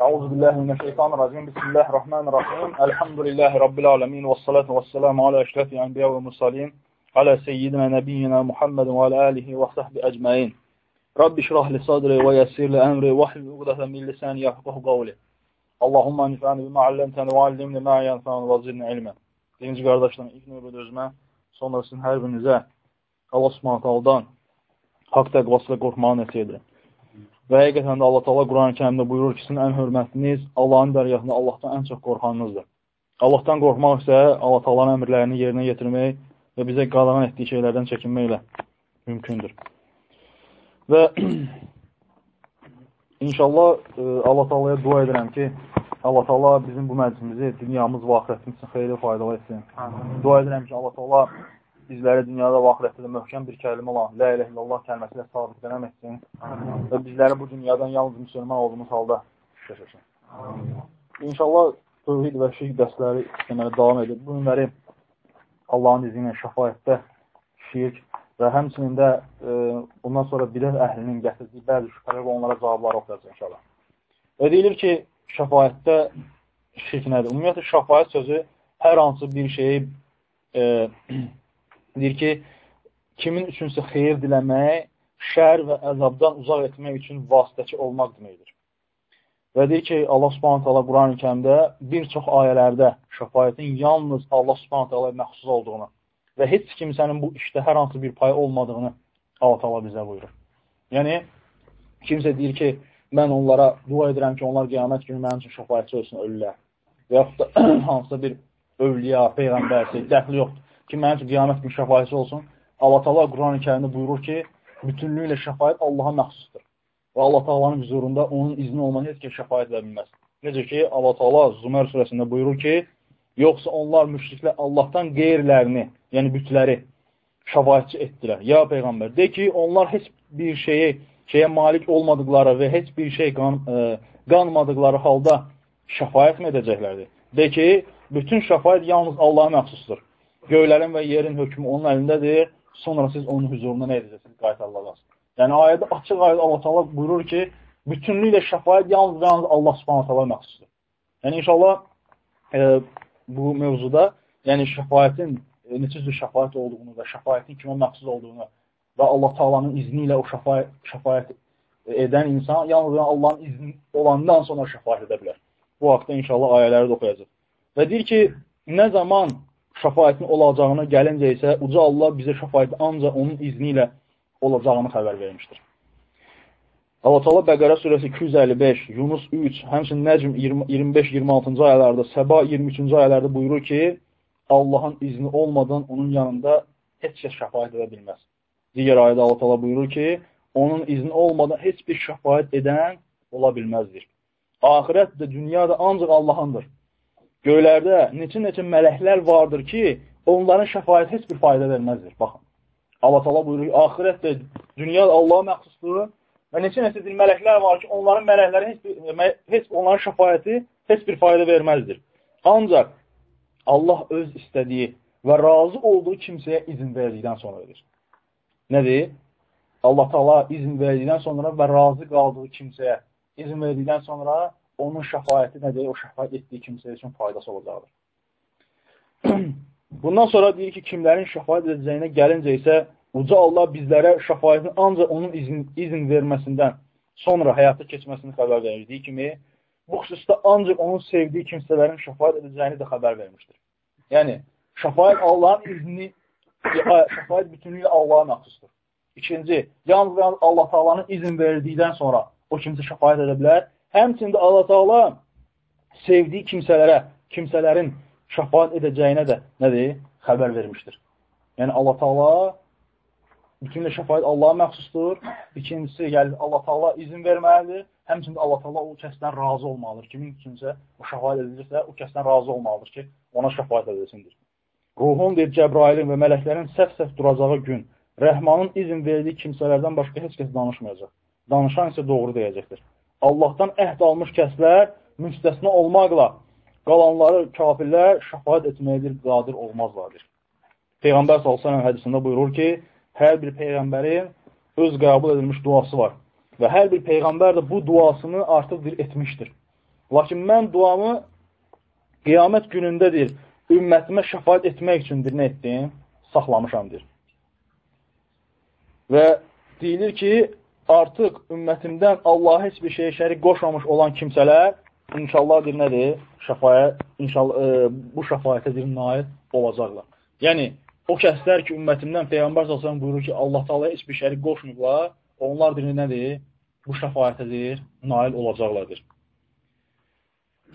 Əuzu billahi minəşşeytanirracim. Bismillahirrahmanirrahim. Elhamdülillahi rabbil alamin və salatu vesselam ala əşrəfil enbiya və mursalin, ala seyyidina nəbiyyina Muhammedin və ala alihi və səhbi ecmaîn. Rabbi şrah li sadri və yessir li əmri və hlul 'uqdatan min lisani yafqahu qawli. Allahumma enfa'ni bima 'allamtana və 'allimni ma yanfa'u və zidna ilma. Dinci qardaşlarım, ilk növbədə özümə, sonra sizin hər birinizə Allah Subhanahu taala'dan haqq təqvası ilə qorxmağı nəsihət edirəm. Və həqiqətən də Allah Taala Quran-ı Kərimdə buyurur ki, sizin ən hörmətliniz Allahın dərgahında Allahdan ən çox qorxanınızdır. Allahdan qorxmaq isə Allah Taala'nın əmrlərini yerinə yetirmək və bizə qadağan etdiyi şeylərdən çəkinməklə mümkündür. Və İnşallah e, Allah Taala'ya dua edirəm ki, Allah Taala bizim bu məclisimizi dünyamız və axirətimiz üçün xeyirli faydalı etsin. Dua edirəm ki, Allah Taala bizləri dünyada və axirətdə də möhkəm bir kəlmə olan La ilahe illallah kəlməsi ilə sabit qənəm etsin. Və bizləri bu dünyadan yalnız müsəlman olduğumuz halda yaşasın. İnşallah tövhid və şirk dərsləri deməli davam edir. Bu günləri Allahın izni ilə şəfaətdə şirk və həmçinin də e, bundan sonra bidət əhlinin gətirdiyi bəzi şübhələr və onlara cavablar oxuyacaq inşallah. Və deyilir ki, şəfayətdə şirk nədir? Ümumiyyətlə, şəfayət sözü hər hansı bir şeyi e, deyir ki, kimin üçünsə xeyir diləmək, şər və əzabdan uzaq etmək üçün vasitəçi olmaq deməkdir. Və deyir ki, Allah subhanət hala Quran-ı kəmdə bir çox ayələrdə şəfayətin yalnız Allah subhanət hala məxsus olduğunu və heç kimsənin bu işdə hər hansı bir pay olmadığını Allah Taala bizə buyurur. Yəni kimsə deyir ki, mən onlara dua edirəm ki, onlar qiyamət günü mənim üçün şəfaətçi olsun ölülər. Və yaxud da hansısa bir övliya, peyğəmbərsə, dəxli yoxdur ki, mənim üçün qiyamət günü şəfaətçi olsun. Allah Taala Quran-ı Kərimdə buyurur ki, bütünlüklə şəfaət Allaha məxsusdur. Və Allah Taala'nın huzurunda onun izni olmadan heç kim şəfaət edə bilməz. Necə ki, Allah Taala Zümer surəsində buyurur ki, yoxsa onlar müşriklər Allahdan qeyrilərini yəni bütləri şəfaətçi etdilər. Ya Peyğəmbər, de ki, onlar heç bir şeyi, şeyə malik olmadıqları və heç bir şey qan, ə, e, qanmadıqları halda şəfayət mi edəcəklərdir? De ki, bütün şəfayət yalnız Allaha məxsusdur. Göylərin və yerin hökmü onun əlindədir. Sonra siz onun huzurunda nə edəcəksiniz? Qaytarılacaqsınız. Yəni, ayədə, açıq ayədə Allah Teala buyurur ki, bütünlüklə şəfayət yalnız və yalnız Allah subhanahu teala məxsusdur. Yəni, inşallah e, bu mövzuda, yəni şəfayətin E, neçə cür şəfayət olduğunu və şəfayətin kimə məxsus olduğunu və Allah Taalanın izni ilə o şəfayət, şəfayət edən insan yalnız Allahın izni olandan sonra şəfayət edə bilər. Bu haqda inşallah ayələri də oxuyacaq. Və deyir ki, nə zaman şəfayətin olacağına gəlincə isə uca Allah bizə şəfayəti ancaq onun izni ilə olacağını xəbər vermişdir. Allah Teala Bəqərə surəsi 255, Yunus 3, həmçinin Nəcm 25-26-cı ayələrdə, Səba 23-cü ayələrdə buyurur ki, Allahın izni olmadan onun yanında heç kəs şəfayət edə bilməz. Digər ayədə Allah təala buyurur ki, onun izni olmadan heç bir şəfayət edən ola bilməzdir. Axirət də, dünya da ancaq Allahındır. Göylərdə neçə-neçə mələklər vardır ki, onların şəfayət heç bir fayda verməzdir. Baxın. Allah təala buyurur ki, axirət də, dünya Allaha məxsusdur və neçə-neçə mələklər var ki, onların mələkləri heç, bir, heç onların şəfayəti heç bir fayda verməzdir. Ancaq Allah öz istədiyi və razı olduğu kimsəyə izin verdikdən sonra verir. Nədir? Allah Taala izin verdikdən sonra və razı qaldığı kimsəyə izin verdikdən sonra onun şəfayəti nədir? O şəfayət etdiyi kimsəyə üçün faydası olacaqdır. Bundan sonra deyir ki, kimlərin şəfayət edəcəyinə gəlincə isə Uca Allah bizlərə şəfayətin ancaq onun izin, izin verməsindən sonra həyata keçməsini xəbər verir. Deyir kimi, bu xüsusda ancaq onun sevdiyi kimsələrin şəfayət edəcəyini də xəbər vermişdir. Yəni, şəfayət Allahın izni, şəfayət bütünlüyü Allaha məxsusdur. İkinci, yalnız, yalnız Allah Taalanın izin verdikdən sonra o kimsə şəfayət edə bilər. Həmçində Allah Taala sevdiyi kimsələrə, kimsələrin şəfayət edəcəyinə də nədir? Xəbər vermişdir. Yəni Allah Taala bütünlə şəfayət Allaha məxsusdur. İkincisi, yəni Allah Taala izin verməlidir. Həmçində Allah Taala o kəsdən razı olmalıdır. Kimin üçünsə o şəfayət edilirsə, o kəsdən razı olmalıdır ki, ona şəfayət edilsindir. Ruhun deyir Cəbrailin və mələklərin səf-səf duracağı gün Rəhmanın izin verdiyi kimsələrdən başqa heç kəs danışmayacaq. Danışan isə doğru deyəcəkdir. Allahdan əhd almış kəslər müstəsna olmaqla qalanları kafirlər şəfayət etməkdir, qadir olmazlardır. Peyğəmbər sallallahu hədisində buyurur ki, hər bir peyğəmbərin öz qəbul edilmiş duası var. Və hər bir peyğəmbər də bu duasını artıq bir etmişdir. Lakin mən duamı qiyamət günündədir, ümmətimə şəfaət etmək üçündür nə etdim? Saxlamışamdır. Və deyilir ki, artıq ümmətimdən Allaha heç bir şeyə şərik qoşmamış olan kimsələr inşallah bir nədir? Şəfayət, inşallah, e, bu şəfayətə bir nail olacaqlar. Yəni, o kəslər ki, ümmətimdən Peyğəmbər sallallahu buyurur ki, Allah Taala heç bir şərik qoşmayıblar, onlar bir nədir? Bu şəfayətədir, nail olacaqlardır.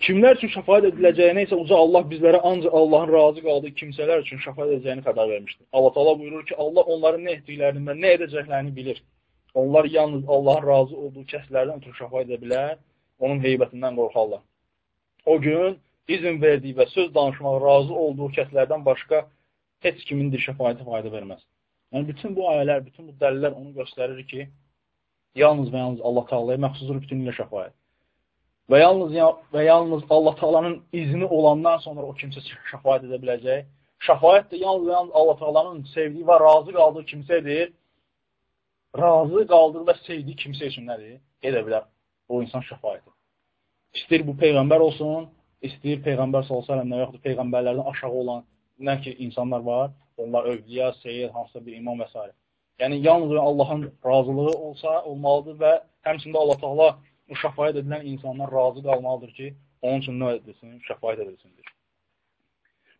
Kimlər üçün şəfayət ediləcəyini isə uca Allah bizlərə ancaq Allahın razı qaldığı kimsələr üçün şəfayət edəcəyini xəbər vermişdir. Allah Taala buyurur ki, Allah onların nə etdiklərini və nə edəcəklərini bilir. Onlar yalnız Allahın razı olduğu kəslərdən ötürü şəfayət edə bilər, onun heybətindən qorxarlar. O gün izin verdiyi və söz danışmağa razı olduğu kəslərdən başqa heç kimin də şəfayəti fayda verməz. Yəni, bütün bu ayələr, bütün bu dəlillər onu göstərir ki, yalnız və yalnız Allah Taala'ya məxsusdur bütünlüklə şəfayət. Və yalnız, və yalnız Allah Taalanın izni olandan sonra o kimsə şəfayət edə biləcək. Şəfayət də yalnız, yalnız Allah Taalanın sevdiyi və razı qaldığı kimsədir. Razı qaldığı və sevdiyi kimsə üçün nədir? Edə bilər o insan şəfayəti. İstəyir bu Peyğəmbər olsun, istəyir Peyğəmbər s.ə.v nə yaxud Peyğəmbərlərdən aşağı olan nə ki, insanlar var, onlar övliya, seyir, hansısa bir imam və s. Yəni, yalnız Allahın razılığı olsa, olmalıdır və həmçində Allah Taala bu şəfayət edilən insanlar razı qalmalıdır ki, onun üçün nə edilsin? Şəfayət edilsindir.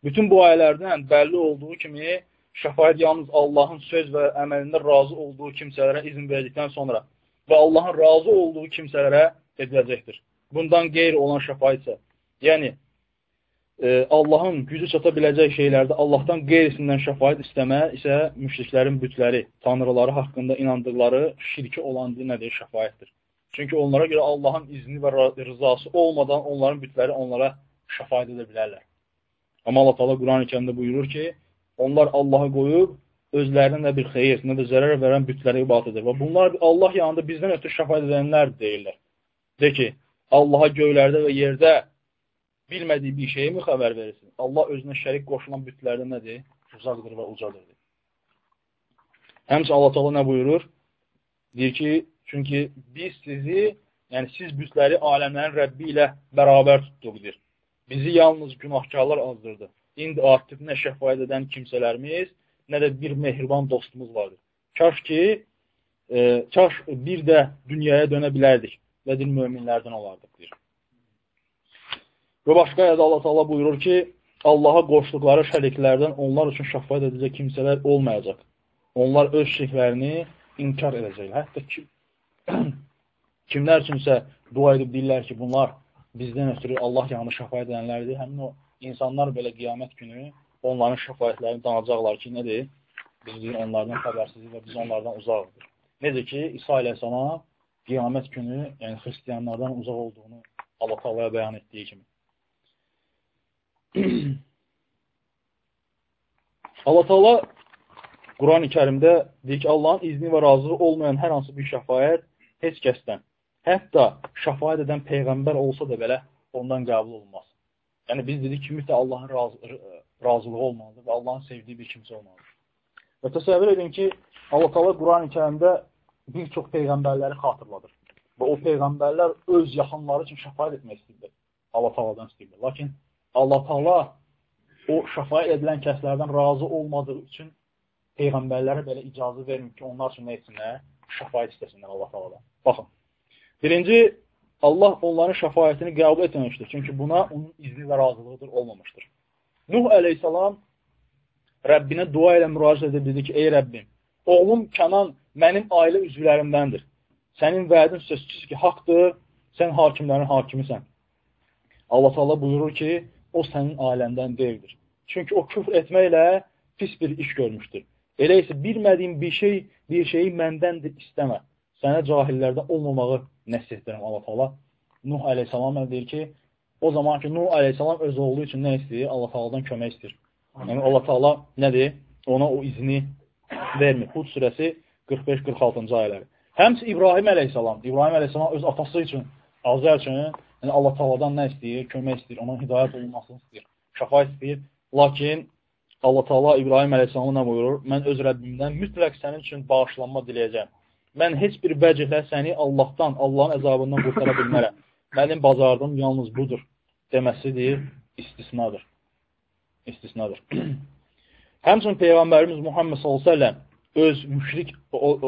Bütün bu ayələrdən bəlli olduğu kimi, şəfayət yalnız Allahın söz və əməlində razı olduğu kimsələrə izin verdikdən sonra və Allahın razı olduğu kimsələrə ediləcəkdir. Bundan qeyri olan şəfayət isə, yəni e, Allahın gücü çata biləcək şeylərdə Allahdan qeyrisindən şəfayət istəmə isə müşriklərin bütləri, tanrıları haqqında inandıqları şirki olan nədir? Şəfayətdir. Çünki onlara görə Allahın izni və rızası olmadan onların bütləri onlara şəfayət edə bilərlər. Amma Allah Taala Quran-ı Kərimdə buyurur ki, onlar Allahı qoyub özlərinə nə bir xeyir, nə də zərər verən bütlərə ibadət edir. Və bunlar Allah yanında bizdən ötürü şəfayət edənlər deyirlər. De ki, Allaha göylərdə və yerdə bilmədiyi bir şeyi mi xəbər verirsin? Allah özünə şərik qoşulan bütlərdə nədir? Uzaqdır və ucadır. Həmçə Allah Taala nə buyurur? Deyir ki, Çünki biz sizi, yəni siz bütləri aləmlərin Rəbbi ilə bərabər tutduqdur. Bizi yalnız günahkarlar azdırdı. İndi artıq nə şəfayət edən kimsələrimiz, nə də bir mehriban dostumuz vardır. Kaş ki, e, kaş bir də dünyaya dönə bilərdik və din möminlərdən olardıq, deyir. Və başqa ayədə Allah Taala buyurur ki, Allaha qoşduqları şəriklərdən onlar üçün şəfayət edəcək kimsələr olmayacaq. Onlar öz şirklərini inkar edəcəklər. Hətta ki, kimlər üçünsə dua edib deyirlər ki, bunlar bizdən ötürü Allah yanında şəfayət edənlərdir. Həmin o insanlar belə qiyamət günü onların şəfayətlərini danacaqlar ki, nədir? Biz onlardan xəbərsizik və biz onlardan uzaqdır. Necə ki, İsa əleyhissalam qiyamət günü, yəni xristiyanlardan uzaq olduğunu Allah Taalaya bəyan etdiyi kimi. Allah Taala Quran-ı Kərimdə deyir ki, Allahın izni və razılığı olmayan hər hansı bir şəfayət heç kəsdən, hətta şəfayət edən Peyğəmbər olsa da belə ondan qəbul olunmaz. Yəni, biz dedik ki, mütlə Allahın razı, razılığı olmalıdır və Allahın sevdiyi bir kimsə olmalıdır. Və təsəvvür edin ki, Allah qala Quran-ı kərimdə bir çox Peyğəmbərləri xatırladır. Və o Peyğəmbərlər öz yaxınları üçün şəfayət etmək istəyirlər. Allah taladan istəyirlər. Lakin Allah tala o şəfayət edilən kəslərdən razı olmadığı üçün Peyğəmbərlərə belə icazı vermir ki, onlar üçün nə etsinlər? şəfayət istəsinlər Allah taladan. Baxın, birinci, Allah onların şəfayətini qəbul etməmişdir. Çünki buna onun izni və razılığıdır olmamışdır. Nuh əleyhissalam Rəbbinə dua ilə müraciət edib dedi ki, ey Rəbbim, oğlum Kənan mənim ailə üzvlərimdəndir. Sənin vədin sözsüz ki, haqdır, sən hakimlərin hakimisən. Allah Taala buyurur ki, o sənin ailəndən deyildir. Çünki o küfr etməklə pis bir iş görmüşdür. Elə isə bilmədiyin bir şey, bir şeyi məndəndir istəmə. Sənə cahillərdən olmamağı nəsr etdirəm Allah Taala. Nuh əleyhissalam deyir ki, o zaman ki Nuh əleyhissalam öz oğlu üçün nə istəyir? Allah Taaladan kömək istəyir. Yəni Allah Taala nədir? Ona o izni vermir. Hud surəsi 45-46-cı ayələri. Həmçə İbrahim əleyhissalam, İbrahim əleyhissalam öz atası üçün, Azər üçün, yəni Allah Taaladan nə istəyir? Kömək istəyir, ona hidayət olunmasını istəyir, şəfa istəyir. Lakin Allah Taala İbrahim əleyhissalamı nə buyurur? Mən öz Rəbbimdən mütləq sənin üçün bağışlanma diləyəcəm. Mən heç bir vəcihlə səni Allahdan, Allahın əzabından qurtara bilmərəm. mənim bazardım yalnız budur deməsidir, istisnadır. İstisnadır. Həmçinin Peyğəmbərimiz Muhammed s.ə.v öz müşrik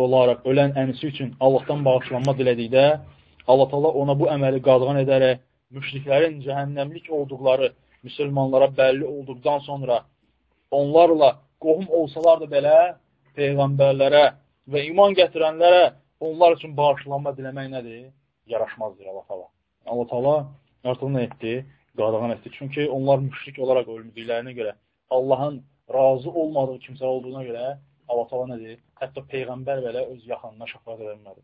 olaraq ölən əmisi üçün Allahdan bağışlanma dilədikdə, Allah Allah ona bu əməli qadğan edərək müşriklərin cəhənnəmlik olduqları müsəlmanlara bəlli olduqdan sonra onlarla qohum olsalar da belə Peyğəmbərlərə və iman gətirənlərə onlar üçün bağışlanma diləmək nədir? Yaraşmazdır Allah Allah. Allah Allah artıq nə etdi? Qadağan etdi. Çünki onlar müşrik olaraq ölmüdüklərinə görə, Allahın razı olmadığı kimsə olduğuna görə Allah təala nə deyir? Hətta peyğəmbər belə öz yaxınına şəfaət vermədi.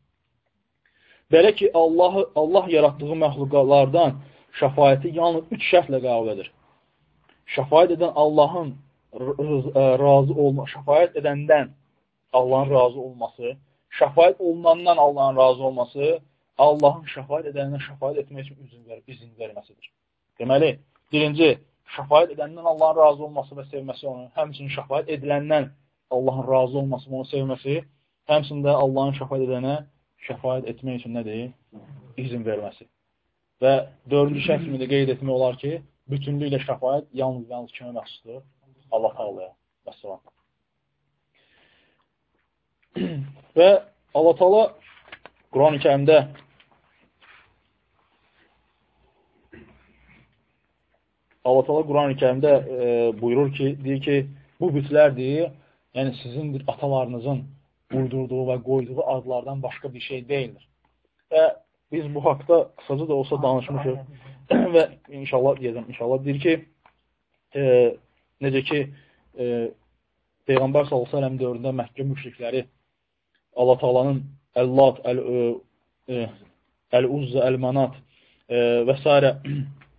Belə ki, Allah Allah yaratdığı məxluqatlardan şəfaəti yalnız 3 şərtlə qəbul edir. Şəfaət edən Allahın razı olma, şəfaət edəndən Allahın razı olması, şəfaət olunandan Allahın razı olması, Allahın şəfaət edəndən şəfaət etmək üçün izin, ver, izin verməsidir. Deməli, birinci, şəfaət edəndən Allahın razı olması və sevməsi onun, həmçinin şəfaət ediləndən Allahın razı olması, onu sevməsi, həmçində Allahın şəfaət edənə şəfaət etmək üçün nədir? İzin verməsi. Və dördüncü şərt kimi də qeyd etmək olar ki, bütünlüklə şəfaət yalnız yalnız kimə məxsusdur? Allah Taala'ya. Vəssalam. Və Allah Taala Quran-ı Kərimdə Allah Taala Quran-ı Kərimdə e, buyurur ki, deyir ki, bu bütlərdir, yəni sizin bir atalarınızın uydurduğu və qoyduğu adlardan başqa bir şey deyildir. Və biz bu haqda qısaca da olsa danışmışıq və inşallah deyəcəm, inşallah deyir ki, e, necə ki, e, Peyğəmbər s.ə.v dövründə Məkkə müşrikləri Allah Taalanın Əllat, Əl-Uzza, Əl-Manat e, və s.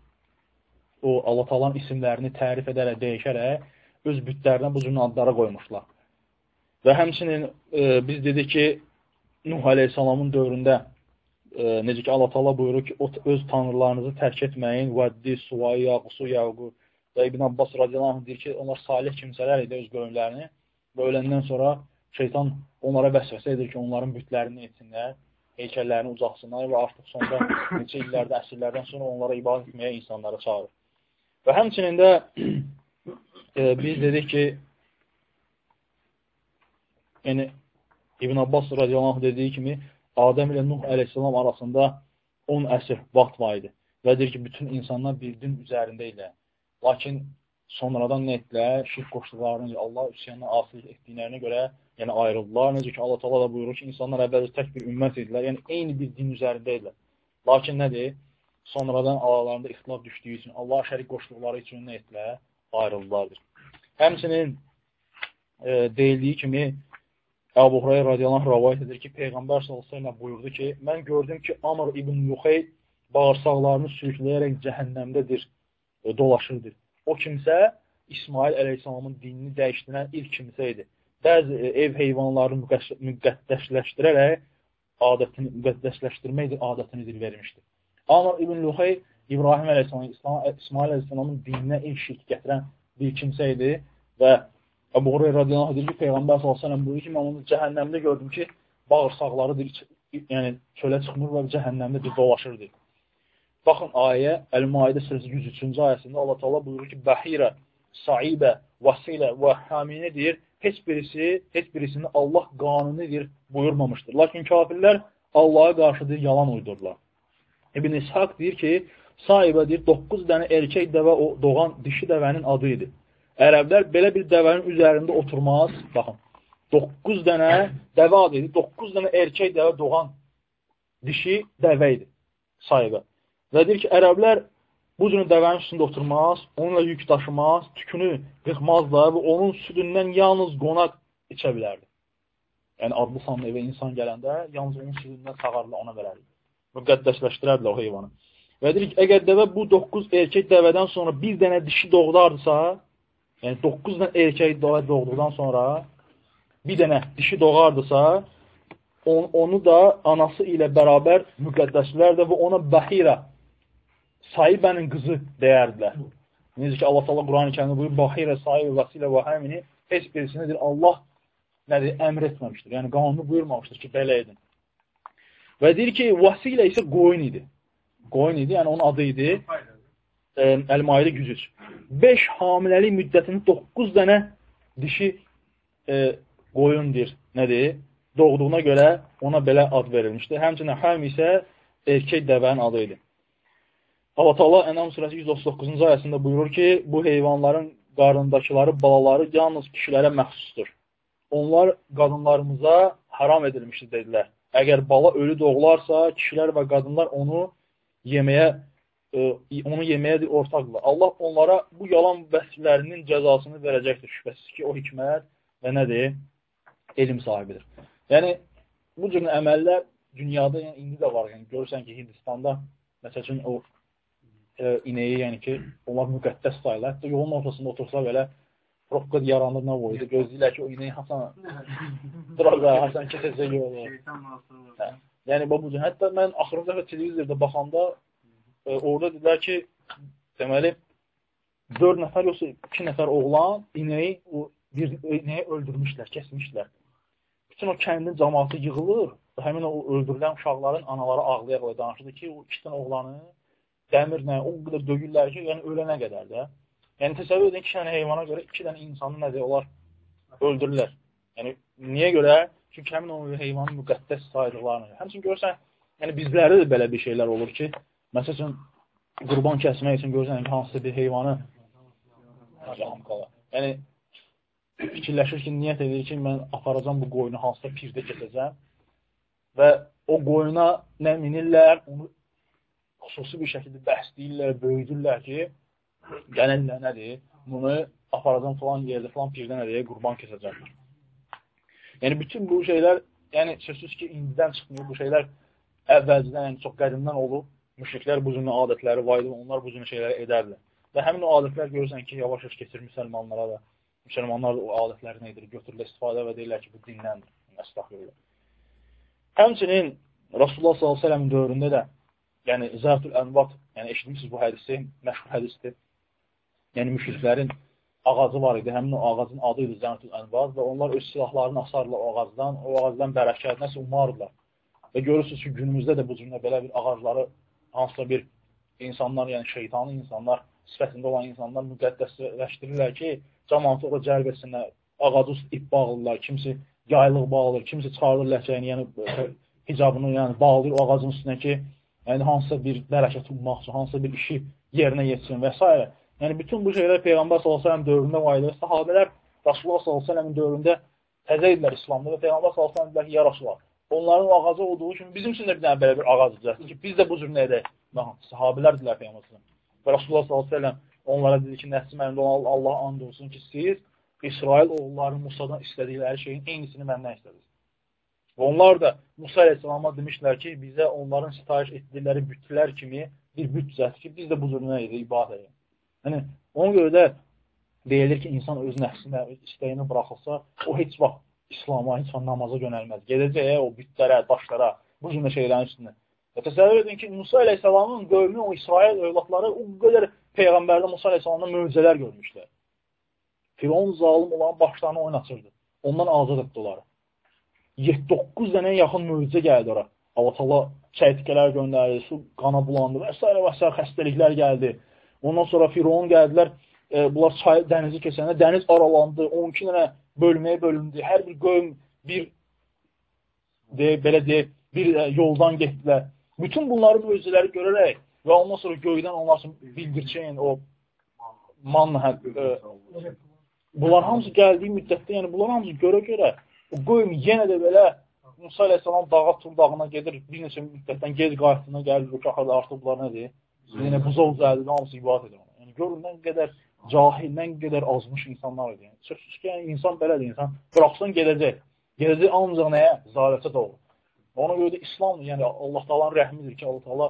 o Allah Taalanın isimlərini tərif edərək, dəyişərək öz bütlərinə bu cür adlara qoymuşlar. Və həmçinin e, biz dedik ki, Nuh əleyhissalamın dövründə e, necə ki Allah Taala buyurur ki, öz tanrılarınızı tərk etməyin. Vəddi, Suvay, Yaqusu, Yaqub və İbn Abbas radiyallahu anh deyir ki, onlar salih kimsələr idi öz qövmlərini və öləndən sonra şeytan onlara vəsvəsə edir ki, onların bütlərini etsinlər, heykəllərini uzatsınlar və artıq sonda neçə illərdə, əsrlərdən sonra onlara ibadət etməyə insanları çağırır. Və həmçinin də e, biz dedik ki, yəni İbn Abbas radiyallahu dediyi kimi, Adəm ilə Nuh əleyhissalam arasında 10 əsr vaxt var idi. Və deyir ki, bütün insanlar bir din üzərində ilə. Lakin sonradan nə etdilər? Şirk qoşduqlarını, Allah üsyanına asılıq etdiklərinə görə yəni ayrıldılar. Necə ki, Allah təala da buyurur ki, insanlar əvvəlcə tək bir ümmət idilər. Yəni eyni bir din üzərində idilər. Lakin nədir? Sonradan aralarında ixtilaf düşdüyü üçün, Allah şərik qoşduqları üçün nə etdilər? ayrıldılardır. Həmçinin e, deyildiyi kimi Əbu Hurayra radiyallahu rəvayət edir ki, Peyğəmbər sallallahu buyurdu ki, mən gördüm ki, Amr ibn Yuxey bağırsaqlarını sürükləyərək cəhənnəmdədir, e, dolaşırdı. O kimsə İsmail əleyhissalamın dinini dəyişdirən ilk kimsə idi. Bəzi e, ev heyvanlarını müqəddəsləşdirərək adətini, müqəddəsləşdirmək adətini dil vermişdi. Amr ibn Luxey İbrahim əleyhissalam, İsmail əleyhissalamın dininə ilk şirk gətirən bir kimsə idi və Əbu Hurayra radiyallahu anh deyir ki, Peyğəmbər s.ə.v buyurur ki, mən onu cəhənnəmdə gördüm ki, bağırsaqları deyir, yəni çölə çıxmır və cəhənnəmdə bir dolaşırdı. Baxın ayə Əl-Maidə surəsi 103-cü ayəsində Allah Taala buyurur ki, Bəhirə, Saibə, Vasilə və Haminə deyir, heç birisi, heç birisini Allah qanunu deyir, buyurmamışdır. Lakin kafirlər Allaha qarşı deyir, yalan uydurlar. İbn İshaq deyir ki, Saibə deyir, 9 dənə erkək dəvə doğan dişi dəvənin adı idi. Ərəblər belə bir dəvənin üzərində oturmaz. Baxın, 9 dənə dəvə adı idi. 9 dənə erkək dəvə doğan dişi dəvə idi. Saibə. Və deyir ki, ərəblər bu cür dəvənin üstündə oturmaz, onunla yük daşımaz, tükünü qıxmazlar və onun südündən yalnız qonaq içə bilərdi. Yəni, adlı sanlı evə insan gələndə yalnız onun südündən sağarlı ona verərdi. Müqəddəsləşdirərdilər o heyvanı. Və deyir ki, əgər dəvə bu 9 erkək dəvədən sonra bir dənə dişi doğdardısa, yəni 9 dənə erkək dəvə doğduqdan sonra bir dənə dişi doğardısa, on, onu da anası ilə bərabər müqəddəslərdə və ona Bəhirə, Saibənin qızı deyərdilər. Necə ki, Allah Allah Quran-ı kərimdə buyur, Bəhirə, Saibə, Vəsilə və həmini heç birisinidir Allah nədir, əmr etməmişdir. Yəni, qanunu buyurmamışdır ki, belə edin. Və deyir ki, Vəsilə isə qoyun idi. qoyun idi, yəni onun adı idi Əl-Maidə 103. 5 hamiləlik müddətini 9 dənə dişi e, qoyundur, nədir? Doğduğuna görə ona belə ad verilmişdir. Həmçinin həm isə erkək dəvənin adı idi. Allah Taala Ənam surəsi 139-cu ayəsində buyurur ki, bu heyvanların qarnındakıları, balaları yalnız kişilərə məxsusdur. Onlar qadınlarımıza haram edilmişdir dedilər. Əgər bala ölü doğularsa, kişilər və qadınlar onu yeməyə e, onu yeməyə ortaqdır. Allah onlara bu yalan vəsiflərinin cəzasını verəcəkdir şübhəsiz ki, o hikmət və nədir? Elm sahibidir. Yəni, bu cür əməllər dünyada yəni, indi də var. Yəni, görürsən ki, Hindistanda məsəl üçün o inəyi, yəni ki, onlar müqəddəs sayılır. Hətta yolun ortasında otursa belə Probka yaranır nə boyda. Gözləyirlər ki, o inəyi Hasan duraqa, Hasan keçəcək yolu. Hə. Yəni, bu cür. Hətta mən axırıncı dəfə televizorda baxanda e, orada dedilər ki, deməli, 4 nəfər yoxsa 2 nəfər oğlan inəyi, o, bir inəyi öldürmüşlər, kəsmişlər. Bütün o kəndin cəmatı yığılır həmin o öldürülən uşaqların anaları ağlaya-ağlaya danışırdı ki, o 2 dənə oğlanı dəmirlə o qədər döyürlər ki, yəni ölənə qədər də. Yəni təsəvvür edin, iki dənə heyvana görə iki dənə insanı nədir? Onlar öldürürlər. Yəni niyə görə? Çünki həmin o heyvanın müqəddəs saydıqlarına görə. Həmçinin görürsən, yəni bizlərdə də belə bir şeylər olur ki, məsəl üçün qurban kəsmək üçün görürsən ki, hansısa bir heyvanı yəni fikirləşir ki, niyyət edir ki, mən aparacam bu qoyunu hansısa pirdə keçəcəm və o qoyuna nə minirlər, onu xüsusi bir şəkildə bəsləyirlər, böyüdürlər ki, gələnlə nədir? Bunu aparacam falan yerdə, falan pirdə nədir? Qurban kəsəcəklər. Yəni, bütün bu şeylər, yəni, sözsüz ki, indidən çıxmıyor. Bu şeylər əvvəlcədən, yəni, çox qədimdən olub. Müşriklər bu cürün adətləri var idi, onlar bu cürün şeyləri edərlər. Və həmin o adətlər görürsən ki, yavaş-yavaş keçir müsəlmanlara da. Müsəlmanlar da o adətləri nədir? Götürürlər, istifadə və deyirlər ki, bu dinləndir. Əstəxfirullah. Həmçinin Rasulullah s.ə.v dövründə də, yəni Zətül Ənvat, yəni eşitmişsiniz bu hədisi, məşhur hədisdir yəni müşriklərin ağacı var idi. Həmin o ağacın adı idi Zənətül Ənvaz və onlar öz silahlarını asarlar o ağacdan, o ağacdan bərəkət nəsə umardılar. Və görürsünüz ki, günümüzdə də bu cürlə belə bir ağacları hansısa bir insanlar, yəni şeytanı insanlar, sifətində olan insanlar müqəddəsləşdirirlər ki, cəmanatı ora cəlb etsinlər, ağacı ip bağlayırlar, kimisi yaylıq bağlayır, kimisi çıxardır ləhcəyini, yəni hicabını yəni, bağlayır o ağacın üstünə ki, yəni hansısa bir bərəkət ummaq üçün, hansısa bir işi yerinə yetsin və s. Yəni, bütün bu şeylər Peyğəmbər s.ə.v dövründə var idi. Sahabələr Rasulullah s.ə.v dövründə təzə idilər İslamda və Peyğəmbər s.ə.v dedilər ki, ya Rasulullah, onların ağacı olduğu üçün bizim üçün də bir dənə belə bir ağac düzəlsin ki, biz də bu cür nə edək? Sahabələr dedilər Peyğəmbər s.ə.v. Və Rasulullah s.ə.v onlara dedi ki, nəfsi məndə olan Allah and olsun ki, siz İsrail oğulları Musadan istədikləri şeyin eynisini məndən istədiniz. Və onlar da Musa əleyhissalama demişlər ki, bizə onların sitayiş etdikləri bütlər kimi bir büt düzəltir ki, biz də bu cür ibadət edək. Yəni, ona görə də deyilir ki, insan öz nəfsinə, öz istəyini buraxılsa, o heç vaxt İslama, heç vaxt namaza yönəlməz. Gedəcək o bütlərə, daşlara, bu cümlə şeylərin üstünə. Və təsəvvür edin ki, Musa əleyhissalamın qövmü, o İsrail övladları o qədər Peyğəmbərdə Musa əleyhissalamdan möcüzələr görmüşlər. Firon zalim olan başlarını oynatırdı. Ondan azad etdi onları. 7-9 dənə yaxın möcüzə gəldi ora. Allah Allah çəytikələr göndərdi, su qana bulandı və s. və s. xəstəliklər gəldi. Ondan sonra Firon gəldilər, e, bunlar çay, dənizi keçəndə dəniz aralandı, 12 dənə bölməyə bölündü. Hər bir qövm bir deyək, belə deyək, bir e, yoldan getdilər. Bütün bunları möcüzələri görərək və ondan sonra göydən onlar üçün bildirçəyin o manna həqqı. E, bunlar hamısı gəldiyi müddətdə, yəni bunlar hamısı görə-görə o qövm yenə də belə Musa əleyhissalam dağa tur dağına gedir, bir neçə müddətdən gec qayıtdığına gəlir, ki, artıq bunlar nədir? Yəni buzov zəlidir, hamısı ibadət edir ona. Yəni görün nə qədər cahil, nə qədər azmış insanlar idi. Yəni sözsüz ki, yəni, insan belədir, insan bıraxsın gedəcək. Gedəcək ancaq nəyə? Zalətə doğru. Ona görə də İslam, yəni Allah Taala'nın rəhmidir ki, Allah Taala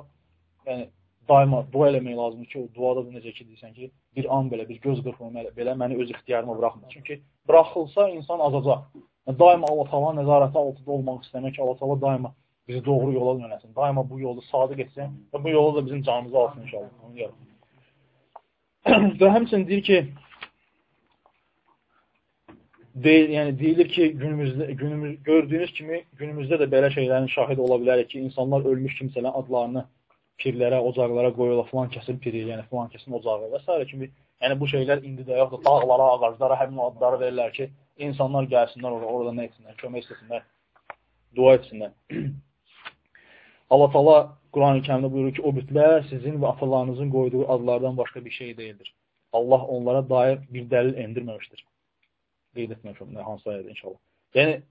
yəni daima dua eləmək lazımdır ki, o duada da necə ki deyirsən ki, bir an belə, bir göz qırpımı belə məni öz ixtiyarıma buraxmır. Çünki buraxılsa insan azacaq. Daima Allah Taala nəzarəti altında olmaq istəmək, Allah Taala daima bizi doğru yola yönəsin. Daima bu yolu sadiq etsin və bu yolu da bizim canımıza alsın inşallah. Və həmçinin deyir ki, deyil, yəni deyilir ki, günümüzdə günümüz gördüyünüz kimi günümüzdə də belə şeylərin şahid ola bilərik ki, insanlar ölmüş kimsələrin adlarını pirlərə, ocaqlara qoyurlar, filan kəsin piri, yəni filan kəsin ocağı və s. kimi. Yəni bu şeylər indi də yoxdur. Dağlara, ağaclara həmin adları verirlər ki, insanlar gəlsinlər orada, orada nə etsinlər, kömək etsinlər, dua etsinlər. Allah Taala Quran-ı Kərimdə buyurur ki, o bütlər sizin və atalarınızın qoyduğu adlardan başqa bir şey deyildir. Allah onlara dair bir dəlil endirməmişdir. Qeyd etməmişəm, hansı ayədə inşallah. Yəni,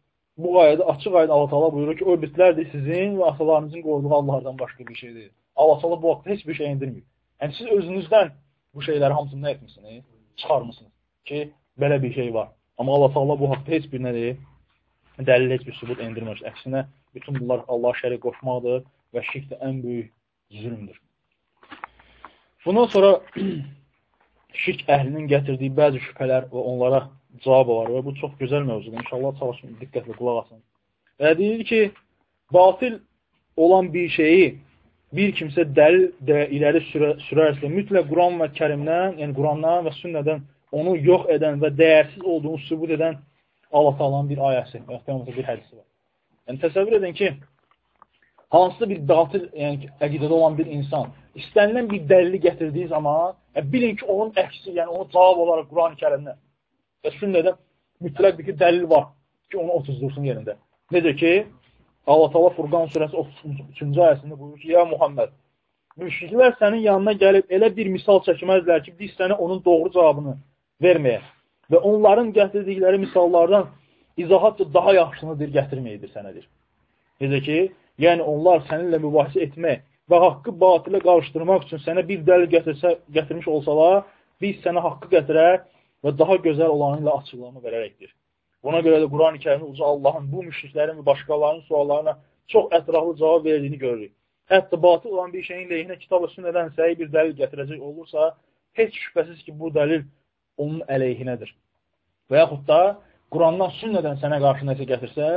bu ayədə, açıq ayədə Allah Taala buyurur ki, o bütlərdir sizin və atalarınızın qoyduğu Allahlardan başqa bir şey deyil. Allah Taala bu vaxtda heç bir şey endirməyib. Yəni, siz özünüzdən bu şeyləri hamısını nə etmişsiniz? Çıxarmısınız ki, belə bir şey var. Amma Allah Taala bu haqda heç bir nə deyil? Dəlil heç bir sübut endirmir. Əksinə, bütün bunlar Allah şərik qoşmaqdır və şirk də ən böyük zülmdür. Bundan sonra şirk əhlinin gətirdiyi bəzi şübhələr və onlara cavab var və bu çox gözəl mövzudur. İnşallah çalışın, diqqətlə qulaq asın. Və deyir ki, batil olan bir şeyi bir kimsə dəlil də irəli sürə, sürərsə, mütləq Quran və Kərimdən, yəni Qurandan və sünnədən onu yox edən və dəyərsiz olduğunu sübut edən Allah Taala'nın bir ayəsi, Peyğəmbərin bir hədisi var. Yəni təsəvvür edin ki, hansısa bir batil, yəni əqidədə olan bir insan istənilən bir dəlili gətirdiyi zaman, yəni, bilin ki, onun əksi, yəni onu cavab olaraq Quran-ı Kərimdən və sünnədə mütləq bir dəlil var ki, onu otuzdursun yerində. Necə ki, Allah Taala Furqan surəsi 33-cü ayəsində buyurur ki: "Ya Muhammed, müşriklər sənin yanına gəlib elə bir misal çəkməzlər ki, biz sənə onun doğru cavabını verməyə və onların gətirdikləri misallardan izahatca daha yaxşısını dir gətirməyədir sənədir." Necə ki, yəni onlar səninlə mübahisə etmək və haqqı batilə qarışdırmaq üçün sənə bir dəlil gətirsə, gətirmiş olsalar, biz sənə haqqı gətirər və daha gözəl olanı ilə açıqlama verərəkdir. Buna görə də Quran-ı kərimdə uca Allahın bu müşriklərin və başqalarının suallarına çox ətraflı cavab verdiyini görürük. Hətta batıl olan bir şeyin lehinə kitab-ı sünnədən səhi bir dəlil gətirəcək olursa, heç şübhəsiz ki, bu dəlil onun əleyhinədir. Və yaxud da Qurandan sünnədən sənə qarşı nəsə gətirsə,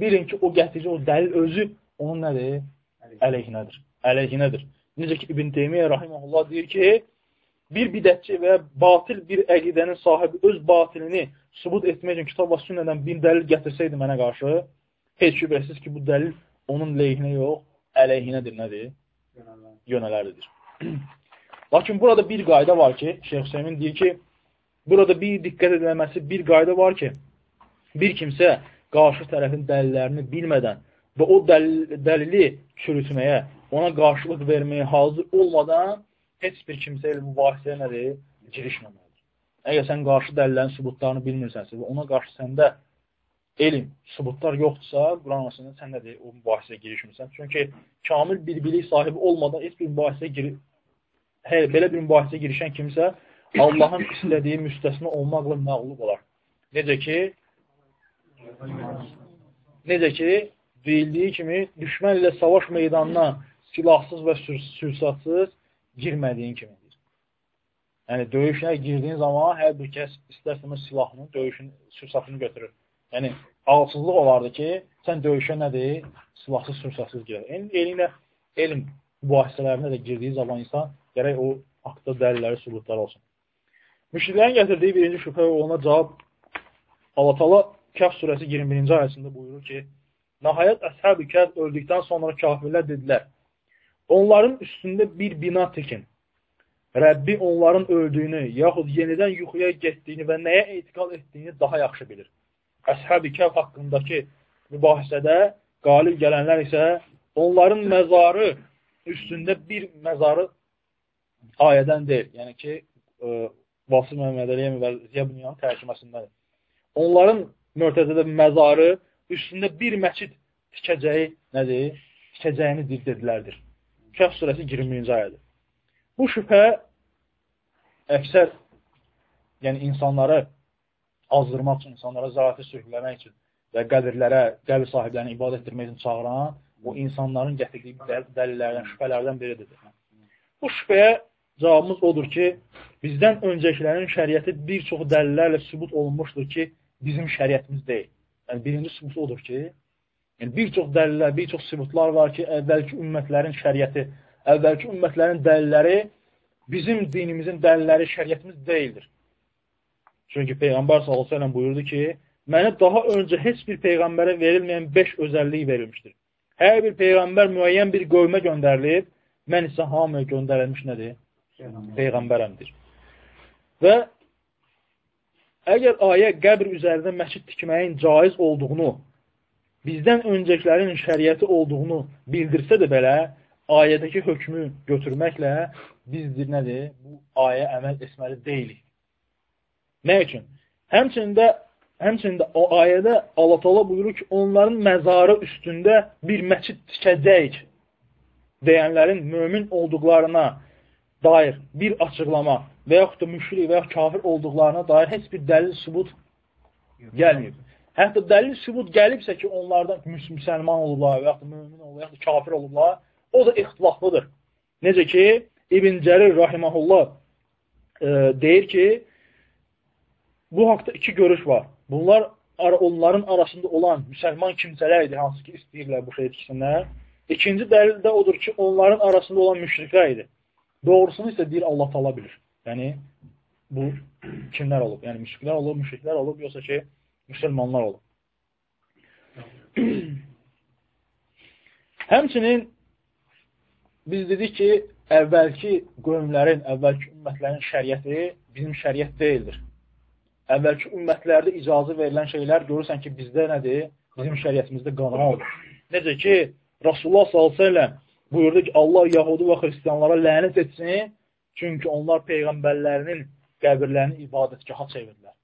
bilin ki, o gətirici, o dəlil özü onun nədir? Əleyhinədir. Əleyhinədir. Necə ki, İbn Teymiyyə rahiməhullah deyir ki, bir bidətçi və batil bir əqidənin sahibi öz batilini sübut etmək üçün kitab və sünnədən bir dəlil gətirsəydi mənə qarşı, heç şübhəsiz ki, bu dəlil onun leyhinə yox, əleyhinədir, nədir? Yönələrdir. Lakin burada bir qayda var ki, Şeyh Hüseymin deyir ki, burada bir diqqət edilməsi bir qayda var ki, bir kimsə qarşı tərəfin dəlillərini bilmədən və o dəlil, dəlili çürütməyə, ona qarşılıq verməyə hazır olmadan heç bir kimsə ilə mübahisəyə nədir? Girişməməlidir. Əgər sən qarşı dəlillərin sübutlarını bilmirsənsə və ona qarşı səndə elm, sübutlar yoxdursa, Quran arasında sən nədir? O mübahisəyə girişmirsən. Çünki kamil bir bilik sahibi olmadan heç bir mübahisəyə gir hə, belə bir mübahisəyə girişən kimsə Allahın istədiyi müstəsna olmaqla məğlub olar. Necə ki, necə ki, deyildiyi kimi düşmənlə savaş meydanına silahsız və sürsatsız girmədiyin kimidir. Yəni, döyüşə girdiyin zaman hər bir kəs istərsəmə silahını, döyüşün sürsatını götürür. Yəni, ağılsızlıq olardı ki, sən döyüşə nədir? Silahsız, sürsasız girir. Yəni, elinə elm mübahisələrinə də girdiyi zaman insan gərək o haqda dəlilləri, sübutlar olsun. Müşriklərin gətirdiyi birinci şübhə ona cavab Allah Taala Kəf surəsi 21-ci ayəsində buyurur ki, Nəhayət əshab-ı kəf öldükdən sonra kafirlər dedilər, Onların üstündə bir bina tikin. Rəbbi onların öldüyünü, yaxud yenidən yuxuya getdiyini və nəyə etiqal etdiyini daha yaxşı bilir. Əshəb-i Kəf haqqındakı mübahisədə qalib gələnlər isə onların məzarı üstündə bir məzarı ayədən deyil. Yəni ki, e, Vasif Məhəmməd Əliyəm və Ziyabunyanın tərcüməsindədir. Onların mörtəzədə məzarı üstündə bir məçid tikəcəyi nədir? Tikəcəyini dedilərdir. Kəhv surəsi 20-ci ayədir. Bu şübhə əksər yəni insanları azdırmaq üçün, insanlara zərafət sürükləmək üçün və qəbirlərə, qəbir sahiblərini ibadət etdirmək üçün çağıran o insanların gətirdiyi dəlillərdən, şübhələrdən biridir. Bu şübhəyə cavabımız odur ki, bizdən öncəkilərin şəriəti bir çox dəlillərlə sübut olunmuşdur ki, bizim şəriətimiz deyil. Yəni, birinci sübut odur ki, Yəni, bir çox dəlillər, bir çox sübutlar var ki, əvvəlki ümmətlərin şəriəti, əvvəlki ümmətlərin dəlilləri bizim dinimizin dəlilləri, şəriətimiz deyildir. Çünki Peyğəmbər s.ə.v buyurdu ki, mənə daha öncə heç bir Peyğəmbərə verilməyən beş özəllik verilmişdir. Hər bir Peyğəmbər müəyyən bir qövmə göndərilib mən isə hamıya göndərilmiş nədir? Peyğəmbərəmdir. Və əgər ayə qəbr üzərində məscid tikməyin caiz olduğunu, bizdən öncəkilərin şəriəti olduğunu bildirsə də belə, ayədəki hökmü götürməklə bizdir nədir? Bu ayə əməl etməli deyilik. Nə üçün? Həmçində, həmçində o ayədə Allah Taala buyurur ki, onların məzarı üstündə bir məscid tikəcəyik deyənlərin mömin olduqlarına dair bir açıqlama və yaxud da müşrik və yaxud kafir olduqlarına dair heç bir dəlil sübut gəlməyib. Hətta dəlil sübut gəlibsə ki, onlardan müsəlman olublar və yaxud da mömin olublar, yaxud da kafir olublar, o da ixtilaflıdır. Necə ki, İbn Cərir rahiməhullah e, deyir ki, bu haqda iki görüş var. Bunlar onların arasında olan müsəlman kimsələr idi, hansı ki, istəyirlər bu şeyi tiksinlər. İkinci dəlil də odur ki, onların arasında olan müşriklər idi. Doğrusunu isə deyir Allah tala bilir. Yəni, bu kimlər olub? Yəni, müşriklər olub, müşriklər olub, yoxsa ki, müsəlmanlar olub. Həmçinin biz dedik ki, əvvəlki qövmlərin, əvvəlki ümmətlərin şəriəti bizim şəriət deyildir. Əvvəlki ümmətlərdə icazı verilən şeylər görürsən ki, bizdə nədir? Bizim şəriətimizdə qanuna olur. Necə ki, Rasulullah s.ə.v buyurdu ki, Allah Yahudu və Xristiyanlara lənət etsin, çünki onlar peyğəmbərlərinin qəbirlərini ibadətgaha çevirlər.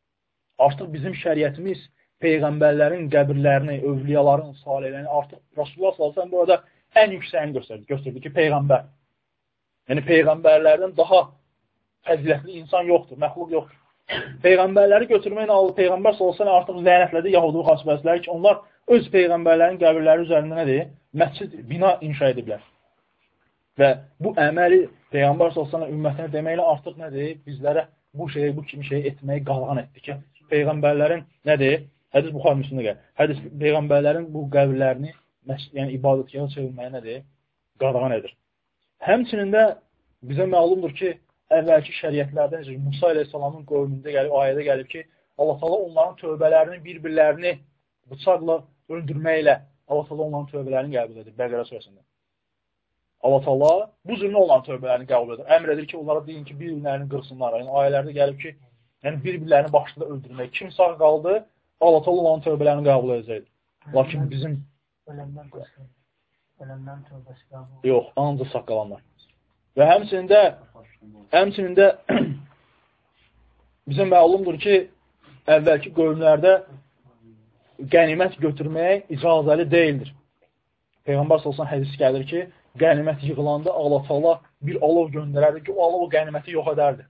Artıq bizim şəriətimiz peyğəmbərlərin qəbirlərini, övliyaların, salihlərini artıq Rasulullah s.ə.v burada ən yüksəyini göstərdi. Göstərdi ki, Peyğəmbər. Yəni, Peyğəmbərlərdən daha fəzilətli insan yoxdur, məxluq yoxdur. Peyğəmbərləri götürməklə aldı, Peyğəmbər olsan artıq lənətlədi Yahudu xasbəsləri ki, onlar öz Peyğəmbərlərin qəbirləri üzərində nədir? Məscid, bina inşa ediblər. Və bu əməli Peyğəmbər olsan ümmətinə deməklə artıq nədir? Bizlərə bu şeyi, bu kimi şeyi etməyi qalğan etdi ki, Peyğəmbərlərin nədir? Hədis Buxar Müslümdə gəlir. Hədis Peyğəmbərlərin bu qəbirlərini yəni ibadətgaha çevrilməyə nədir? Qadağan edir. Həmçinin də bizə məlumdur ki, əvvəlki şəriətlərdən necə Musa əleyhissalamın qövmündə gəlib, ayədə gəlib ki, Allah Taala onların tövbələrini bir-birlərini bıçaqla öldürməklə Allah Taala onların tövbələrini qəbul edir Bəqərə surəsində. Allah Taala bu zülmə olan tövbələrini qəbul edir. Əmr edir ki, onlara deyin ki, bir-birlərini qırsınlar. Yəni ayələrdə gəlib ki, yəni bir-birlərini başında öldürmək. Kim sağ qaldı, Allah Taala onların tövbələrini qəbul edəcəkdir. Lakin bizim Öləndən qoşsun. Öləndən tövbəsi qəbul. Yox, ancaq saqqalanlar. Və həmçində həmçində bizə məlumdur ki, əvvəlki qövmlərdə qənimət götürmək icazəli deyildir. Peyğəmbər salsan hədis gəlir ki, qənimət yığılanda Allah Taala bir alov göndərərdi ki, o alov qəniməti yox edərdi.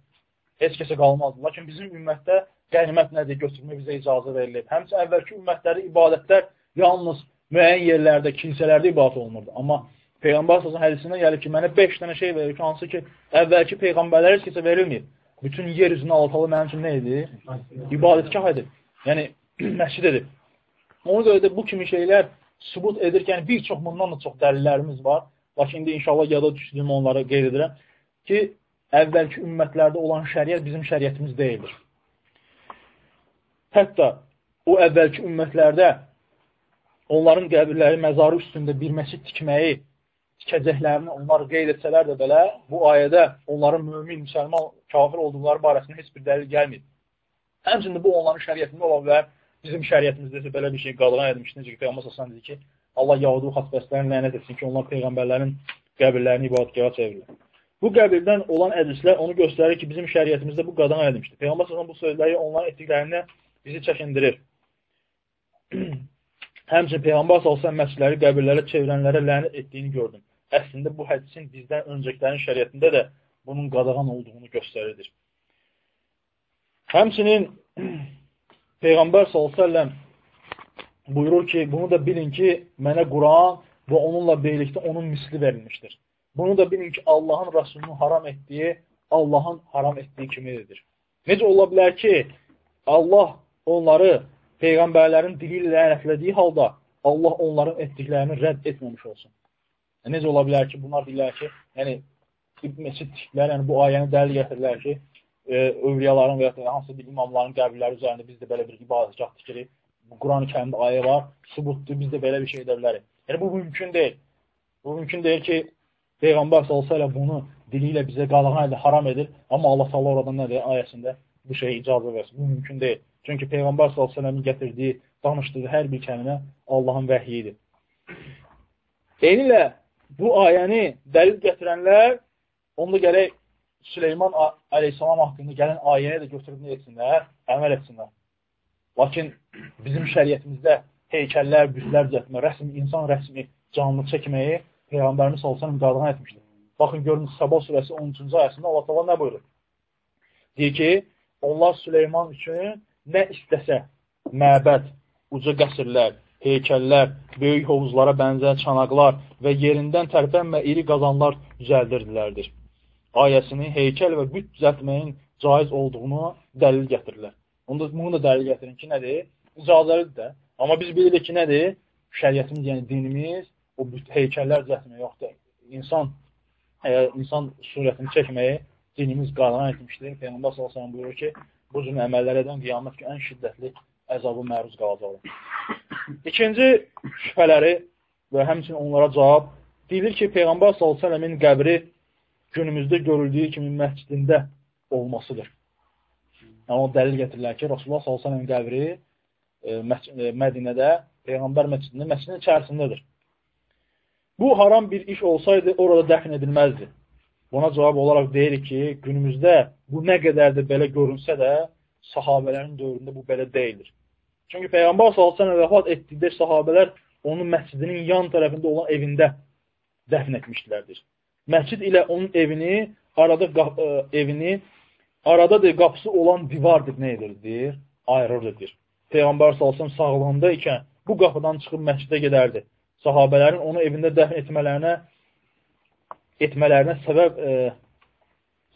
Heç kəsə qalmazdı. Lakin bizim ümmətdə qənimət nədir götürmək bizə icazə verilib. Həmçə əvvəlki ümmətləri ibadətlər yalnız müəyyən yerlərdə, kilsələrdə ibadət olunurdu. Amma Peyğəmbər səsin hədisində gəlir ki, mənə 5 dənə şey verir ki, hansı ki, əvvəlki Peyğəmbərlərə heç kəsə verilməyib. Bütün yer üzünə alatalı mənim üçün nə idi? İbadətgah edir. Yəni, məscid edir. Ona görə də bu kimi şeylər sübut edirkən bir çox bundan da çox dəlillərimiz var. Lakin indi inşallah yada düşdüyüm onları qeyd edirəm ki, əvvəlki ümmətlərdə olan şəriət bizim şəriətimiz deyildir. Hətta o əvvəlki ümmətlərdə onların qəbirləri məzarı üstündə bir məscid tikməyi, tikəcəklərini onlar qeyd etsələr də belə, bu ayədə onların mümin, müsəlman, kafir olduqları barəsində heç bir dəlil gəlmir. Həmçində bu onların şəriətində ola bilər, bizim şəriətimizdə isə belə bir şey qadağan edilmiş. Necə ki, Peyğəmbər sallallahu dedi ki, Allah Yahudu xatbəslərini lənət etsin ki, onlar peyğəmbərlərin qəbirlərini ibadətgaha çevirirlər. Bu qəbirdən olan hədislər onu göstərir ki, bizim şəriətimizdə bu qadağan edilmişdir. Peyğəmbər sallallahu bu sözləri onların etdiklərini bizi çəkindirir. Həmçin Peyğəmbər sallallahu məscidləri qəbirlərə çevirənlərə lənət etdiyini gördüm. Əslində bu hədisin bizdən öncəkilərin şəriətində də bunun qadağan olduğunu göstərilir. Həmçinin Peyğəmbər sallallahu buyurur ki, bunu da bilin ki, mənə Quran və onunla birlikdə onun misli verilmişdir. Bunu da bilin ki, Allahın Rasulunun haram etdiyi, Allahın haram etdiyi kimidir. Necə ola bilər ki, Allah onları Peyğəmbərlərin dili ilə lənətlədiyi halda Allah onların etdiklərini rədd etməmiş olsun. Yəni, necə ola bilər ki, bunlar deyirlər ki, yəni, məscid tikdilər, yəni bu ayəni dəlil gətirirlər ki, övliyaların və ya hansı bir imamların qəbirləri üzərində biz də belə bir ibadətgah tikirik. Bu Quran-ı kərimdə ayə var, subutdur, biz də belə bir şey edə bilərik. Yəni, bu mümkün deyil. Bu mümkün deyil ki, Peyğəmbər s.ə.v bunu dili ilə bizə qadağan edir, haram edir, amma Allah Taala oradan nə deyir ayəsində bu şeyə icazə versin. Bu mümkün deyil. Çünki Peyğəmbər s.ə.v-in gətirdiyi, danışdığı hər bir kəlmə Allahın vəhyidir. Eynilə bu ayəni dəlil gətirənlər onda gərək Süleyman aleyhissalam haqqında gələn ayəyə də götürüb nə etsinlər? Əməl etsinlər. Lakin bizim şəriyyətimizdə heykəllər, büstlər düzətmə, rəsm, insan rəsmi canlı çəkməyi Peyğəmbərimiz salsan qadağan etmişdir. Baxın, görün, Səba surəsi 13-cü ayəsində Allah tala nə buyurur? Deyir ki, onlar Süleyman üçün nə istəsə, məbəd, uca qəsrlər, heykəllər, böyük hovuzlara bənzər çanaqlar və yerindən tərpənmə iri qazanlar düzəldirdilərdir ayəsini heykəl və büt düzəltməyin caiz olduğunu dəlil gətirirlər. Onda bunu da dəlil gətirin ki, nədir? İcazəlidir də. Amma biz bilirik ki, nədir? Şəriətimiz, yəni dinimiz o büt heykəllər düzəltməyə yoxdur. İnsan ə, insan surətini çəkməyi dinimiz qadağan etmişdir. Peyğəmbər sallallahu əleyhi buyurur ki, bu cür əməllər edən qiyamət günü ən şiddətli əzabı məruz qalacaqlar. İkinci şübhələri və həmçinin onlara cavab deyilir ki, Peyğəmbər sallallahu əleyhi qəbri günümüzdə görüldüyü kimi məscidində olmasıdır. Yəni, o dəlil gətirirlər ki, Rasulullah s.ə.v qəbri e, e, Mədinədə, Peyğəmbər məscidində, məscidin içərisindədir. Bu haram bir iş olsaydı, orada dəfn edilməzdi. Buna cavab olaraq deyirik ki, günümüzdə bu nə qədər də belə görünsə də, sahabələrin dövründə bu belə deyildir. Çünki Peyğəmbər s.ə.v vəfat etdikdə sahabələr onun məscidinin yan tərəfində olan evində dəfn etmişdilərdir məscid ilə onun evini arada e, evini aradadır qapısı olan divardır nə edirdir? Ayırırdır. Peyğəmbər sallallahu sağlığında ikən bu qapıdan çıxıb məscidə gedərdi. Sahabələrin onu evində dəfn etmələrinə etmələrinə səbəb e,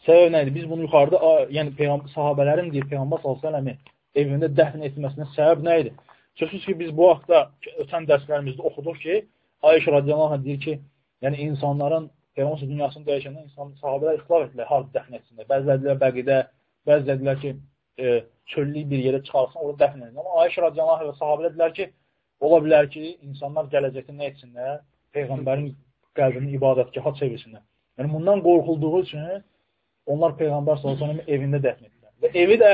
səbəb nə idi? Biz bunu yuxarıda yəni Peyğəmbər sahabələrin deyir Peyğəmbər sallallahu evində dəfn etməsinə səbəb nə idi? Sözsüz ki, biz bu vaxtda ötən dərslərimizdə oxuduq ki, Ayşə radiyallahu anh deyir ki, yəni insanların Peyğəmbər dünyasını dəyişəndə insan sahabələr ixtilaf etdilər, harada dəfn etsinlər. Bəziləri dedilər bəqidə, bəziləri dedilər ki, e, çöllük bir yerə çıxarsın, orada dəfn edin. Amma Ayşə radiyallahu və sahabələr dedilər ki, ola bilər ki, insanlar gələcəkdə nə etsinlər? Peyğəmbərin qəlbini ibadətgaha çevirsinlər. Yəni bundan qorxulduğu üçün onlar Peyğəmbər sallallahu evində dəfn etdilər. Və evi də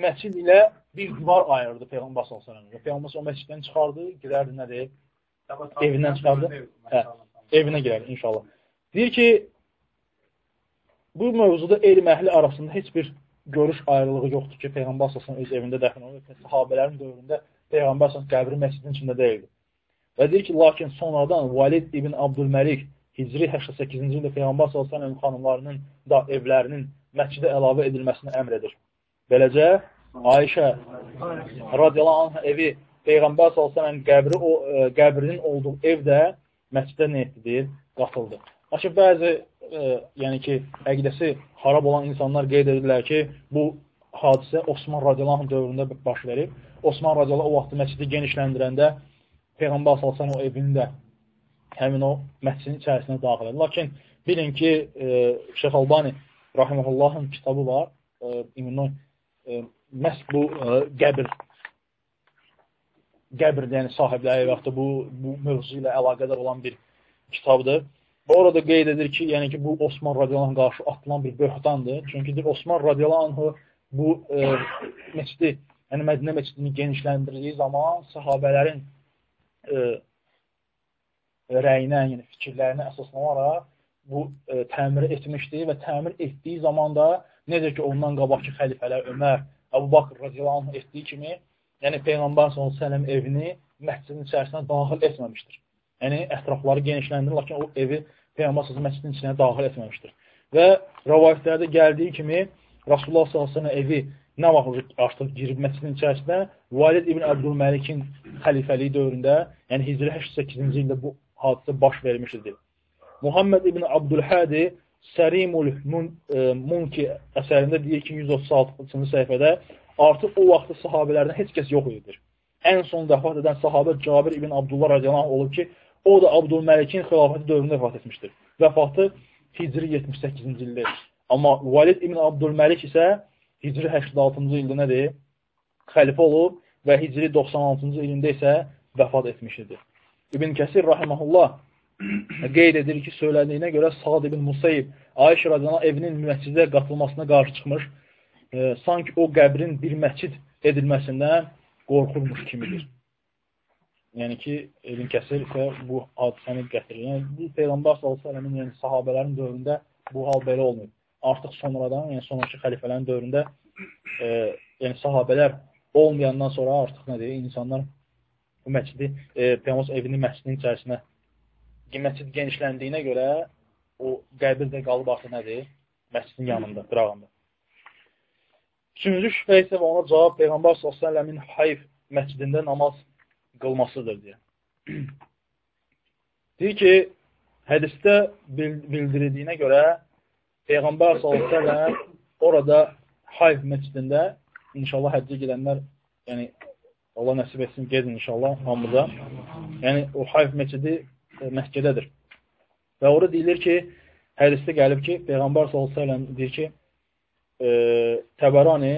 məscid ilə bir divar ayırdı Peyğəmbər sallallahu Peyğəmbər o məsciddən çıxardı, girərdi nədir? Evindən çıxardı. Hə, evinə girərdi inşallah. Deyir ki, bu mövzuda elm əhli arasında heç bir görüş ayrılığı yoxdur ki, Peyğəmbər əsasının öz evində dəfn olunur. Sahabələrin dövründə Peyğəmbər əsasının qəbri məscidin içində deyildi. Və deyir ki, lakin sonradan Valid ibn Abdülməlik Hicri 88-ci ildə Peyğəmbər əsasının xanımlarının da evlərinin məscidə əlavə edilməsini əmr edir. Beləcə, Ayşə radiyallahu anh evi Peyğəmbər əsasının qəbri, o, e, qəbrinin olduğu evdə məscidə nə etdidir? Qatıldı. Lakin bəzi e, yəni ki, əqidəsi harab olan insanlar qeyd edirlər ki, bu hadisə Osman radiyallahu dövründə baş verib. Osman radiyallahu o vaxtı məscidi genişləndirəndə Peyğəmbər salsan o evində həmin o məscidin içərisinə daxil edir. Lakin bilin ki, e, Şeyx Albani rahiməhullahın kitabı var. E, ümumi e, məhz bu e, qəbir qəbir yəni sahibləri və yaxud da bu, bu mövzu ilə əlaqədar olan bir kitabdır. Və orada qeyd edir ki, yəni ki, bu Osman radiyallahu qarşı atılan bir böhtandır. Çünki Osman radiyallahu bu e, məscidi, yəni Mədinə məscidini genişləndirdiyi zaman sahabələrin e, rəyinə, yəni fikirlərinə əsaslanaraq bu e, təmir etmişdi və təmir etdiyi zaman da necə ki, ondan qabaqki xəlifələr Ömər, Əbu Bakr radiyallahu etdiyi kimi, yəni Peyğəmbər s.ə.v evini məscidin içərisinə daxil etməmişdir. Yəni, ətrafları genişləndirir, lakin o evi Peyğəmbər sallallahu məscidin içinə daxil etməmişdir. Və rəvayətlərdə gəldiyi kimi Rasulullah sallallahu evi nə vaxt artıq girib məscidin içərisinə Valid ibn Əbdülməlikin xəlifəliyi dövründə, yəni Hicri 88-ci ildə bu hadisə baş vermişdir. Muhammed ibn Abdülhədi Sərimul e, Munki əsərində deyir ki, 136-cı səhifədə artıq o vaxtda sahabələrdən heç kəs yox idi. Ən son vəfat edən sahabə Cabir ibn Abdullah radiyallahu olub ki, O da Abdülməlikin xilafəti dövründə vəfat etmişdir. Vəfatı Hicri 78-ci ildə. Amma Valid ibn Abdülməlik isə Hicri 86-cı ildə nədir? Xəlifə olub və Hicri 96-cı ilində isə vəfat etmişdir. İbn Kəsir rahiməhullah qeyd edir ki, söylədiyinə görə Sa'd ibn Musayib Ayşə radiyallahu evinin məscidə qatılmasına qarşı çıxmış, e, sanki o qəbrin bir məscid edilməsindən qorxurmuş kimidir. Yəni ki, Ibn Kəsir isə bu hadisəni gətirir. Yəni, bu Peyğəmbər s.ə.v-in yəni, sahabələrin dövründə bu hal belə olmuyor. Artıq sonradan, yəni sonraki xəlifələrin dövründə e, yəni sahabələr olmayandan sonra artıq nədir? İnsanlar bu məscidi, e, Peyğəmbər evinin məscidinin içərisinə məscid genişləndiyinə görə o qəbir də qalıb artıq nədir? Məscidin yanında, qırağında. Üçüncü şübhə isə ona cavab Peyğəmbər s.ə.v-in Hayf məscidində namaz qılmasıdır deyə. Deyir ki, hədisdə bildirildiyinə görə Peyğəmbər s.ə.v orada Hayf məscidində inşallah həccə gedənlər, yəni Allah nəsib etsin, gedin inşallah hamıda. Yəni o Hayf məscidi e, Məkkədədir. Və orada deyilir ki, hədisdə gəlib ki, Peyğəmbər s.ə.v deyir ki, e, Təbərani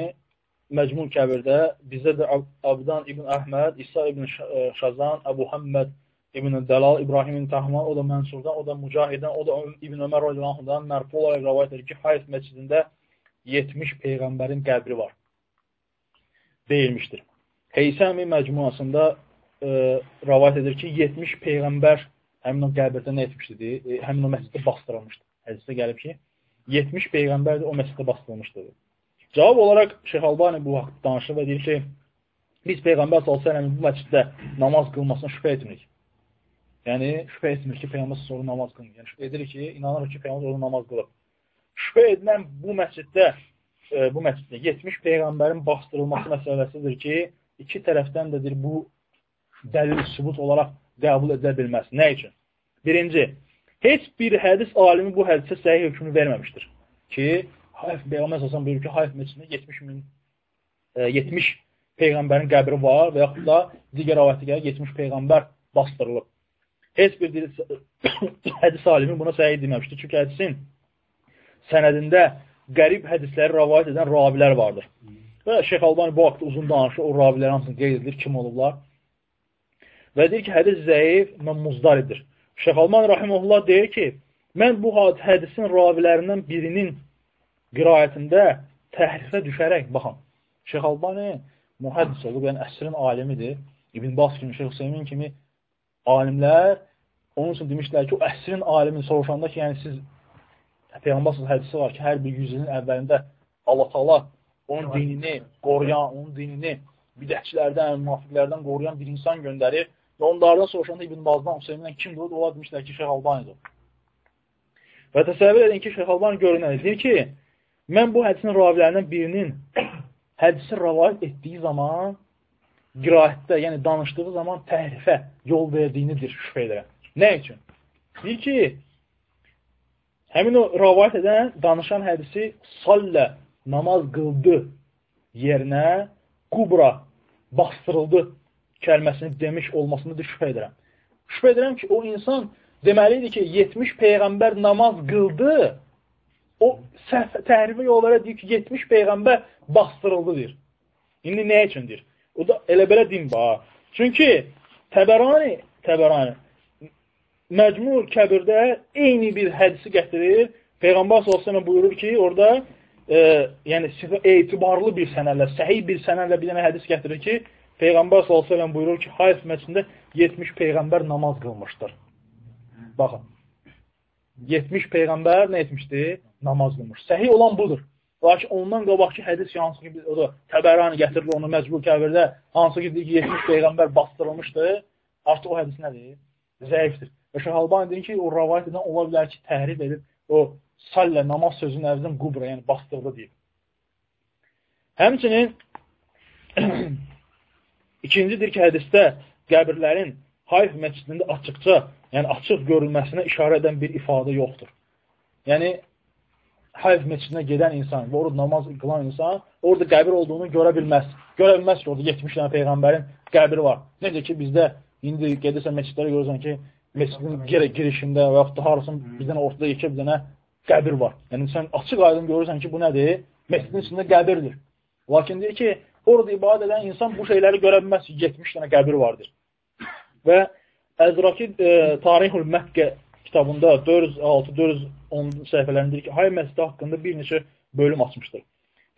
Məcmun Kəbirdə bizdə də Abdan ibn Əhməd, İsa ibn e, Şazan, Əbu Həmməd ibn Dəlal, İbrahim ibn Təhman, o da Mənsurdan, o da Mücahidən, o da İbn Ömər radiyallahu mərfu olaraq rəvayət edir ki, Hayf məscidində 70 Peyğəmbərin qəbri var. Deyilmişdir. Heysəmi məcmuasında e, rəvayət edir ki, 70 Peyğəmbər həmin o qəbirdə nə etmişdir? E, həmin o məsciddə bastırılmışdır. Hədisdə gəlib ki, 70 Peyğəmbər də o məsciddə bastırılmışdır. Cavab olaraq Şeyx Albani bu haqda danışır və deyir ki, biz Peyğəmbər s.ə.v bu məsciddə namaz qılmasına şübhə etmirik. Yəni, şübhə etmir ki, Peyğəmbər sonra namaz qılmır. Yəni, şübhə edirik ki, inanırıq ki, Peyğəmbər orada namaz qılır. Şübhə edilən bu məsciddə, e, bu məsciddə 70 Peyğəmbərin bastırılması məsələsidir ki, iki tərəfdən də bu dəlil sübut olaraq qəbul edilə bilməz. Nə üçün? Birinci, heç bir hədis alimi bu hədisə səhih hökmünü verməmişdir. Ki, Hayf Peyğəmbər səsən buyurur ki, Hayf meçidində 70 min e, 70 peyğəmbərin qəbri var və yaxud da digər rivayətə görə 70 peyğəmbər bastırılıb. Heç bir hədis alimi buna səhih deməmişdir. Çünki hədisin sənədində qərib hədisləri rivayət edən ravilər vardır. Və Şeyx Albani bu haqda uzun danışır, o ravilər hamısını qeyd edilir, kim olublar. Və deyir ki, hədis zəif və muzdaridir. Şeyx Alman Rahimullah deyir ki, mən bu hədisin ravilərindən birinin qirayətində təhrifə düşərək, baxın, Şeyx Albani mühəddis olub, yəni əsrin alimidir. İbn Bas kimi, Şeyx Hüseymin kimi alimlər onun üçün demişlər ki, o əsrin alimi soruşanda ki, yəni siz Peyğəmbərsiniz hədisi var ki, hər bir yüzünün əvvəlində Allah Taala onun dinini qoruyan, onun dinini bidətçilərdən, münafiqlərdən qoruyan bir insan göndərir Və onlardan soruşanda İbn Bazdan, Hüseymindən kimdir? Onlar demişlər ki, Şeyx Albanidir. Və təsəvvür edin ki, Şeyx Albani görünədir. Deyir ki, mən bu hədisin ravilərindən birinin hədisi rəvayət etdiyi zaman qiraətdə, yəni danışdığı zaman təhrifə yol verdiyinidir şübhə edirəm. Nə üçün? Deyir ki, həmin o rəvayət edən, danışan hədisi sallə, namaz qıldı yerinə qubra bastırıldı kəlməsini demiş olmasını da şübhə edirəm. Şübhə edirəm ki, o insan deməli idi ki, 70 Peyğəmbər namaz qıldı, o səhv təhrifə yollara deyir ki, 70 Peyğəmbər bastırıldı deyir. İndi nə üçündür? O da elə belə din bax. Çünki Təbərani, Təbərani Məcmur Kəbirdə eyni bir hədisi gətirir. Peyğəmbər sallallahu buyurur ki, orada e, yəni etibarlı bir sənədlə, səhih bir sənədlə bir dənə hədis gətirir ki, Peyğəmbər s.ə.v buyurur ki, Hayf məscidində 70 Peyğəmbər namaz qılmışdır. Baxın, 70 Peyğəmbər nə etmişdir? Namaz qılmış. Səhi olan budur. Lakin ondan qabaqki hədis hansı ki, o da Təbərani gətirilir onu məcbur kəbirdə, hansı ki, 70 Peyğəmbər bastırılmışdır, artıq o hədis nədir? Zəifdir. Və Şəhalbani deyir ki, o rəvayət edən ola bilər ki, təhrif edib, o sallə namaz sözünün əvzdən qubra, yəni bastırdı deyib. Həmçinin İkincidir ki, hədisdə qəbirlərin Hayf məscidində açıqca, yəni açıq görülməsinə işarə edən bir ifadə yoxdur. Yəni, Hayf məscidinə gedən insan və orada namaz qılan insan orada qəbir olduğunu görə bilməz. Görə bilməz ki, orada 70 dənə Peyğəmbərin qəbri var. Necə ki, bizdə indi gedirsən məscidlərə görürsən ki, məscidin girişində və yaxud da harasın bir dənə ortada yekə bir dənə qəbir var. Yəni, sən açıq aydın görürsən ki, bu nədir? Məscidin içində qəbirdir. Lakin deyir ki, orada ibadət edən insan bu şeyləri görə bilməz ki, 70 dənə qəbir vardır. Və Əzraki e, Tarihul Məkkə kitabında 406-410 səhifələrində ki, Hay məscidi haqqında bir neçə bölüm açmışdır.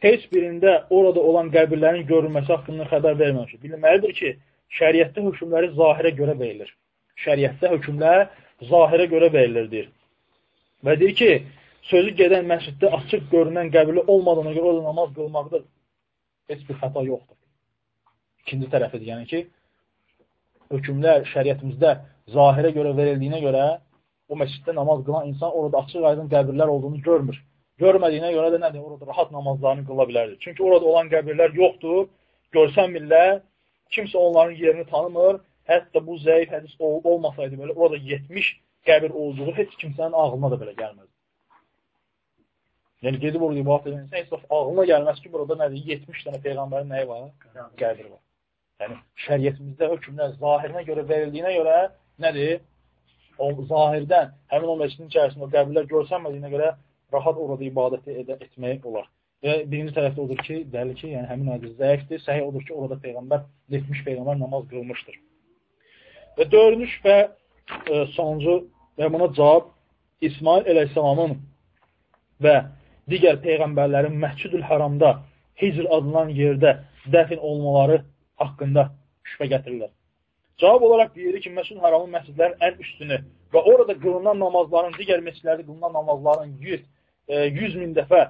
Heç birində orada olan qəbirlərin görülməsi haqqında xəbər verməmişdir. Bilinməlidir ki, şəriətdə hökmləri zahirə görə verilir. Şəriətdə hökmlər zahirə görə verilir, deyir. Və deyir ki, sözü gedən məsciddə açıq görünən qəbirli olmadığına görə orada namaz qılmaqdır. Heç bir xəta yoxdur. İkinci tərəfidir, yəni ki, hökmlər şəriətimizdə zahirə görə verildiyinə görə o məsciddə namaz qılan insan orada açıq aydın qəbirlər olduğunu görmür. Görmədiyinə görə də nədir? Orada rahat namazlarını qıla bilərdir. Çünki orada olan qəbirlər yoxdur, görsənmirlər, kimsə onların yerini tanımır. Hətta bu zəif hədis ol olmasaydı belə orada 70 qəbir olduğu heç kimsənin ağlına da belə gəlməz. Yəni gedib orada ibadət edən insan heç ağlına gəlməz ki, burada nədir? 70 dənə peyğəmbərin nəyi var? Qəbri var. Yəni şəriətimizdə hökmlər zahirinə görə verildiyinə görə nədir? O zahirdən həmin o məscidin içərisində o qəbirlər görsənmədiyinə görə rahat orada ibadəti edə, etmək olar. Və birinci tərəfdə odur ki, dəli ki, yəni həmin hədis zəifdir. Səhih odur ki, orada peyğəmbər 70 peyğəmbər namaz qılmışdır. Və dördüncü və e, sonuncu və buna cavab İsmail əleyhissalamın və digər peyğəmbərlərin Məscidül Haramda Hicr adlanan yerdə dəfin olmaları haqqında şübhə gətirirlər. Cavab olaraq deyirik ki, Məscidül Haramın məscidlərin ən üstünü və orada qılınan namazların, digər məscidlərdə qılınan namazların 100 100 min dəfə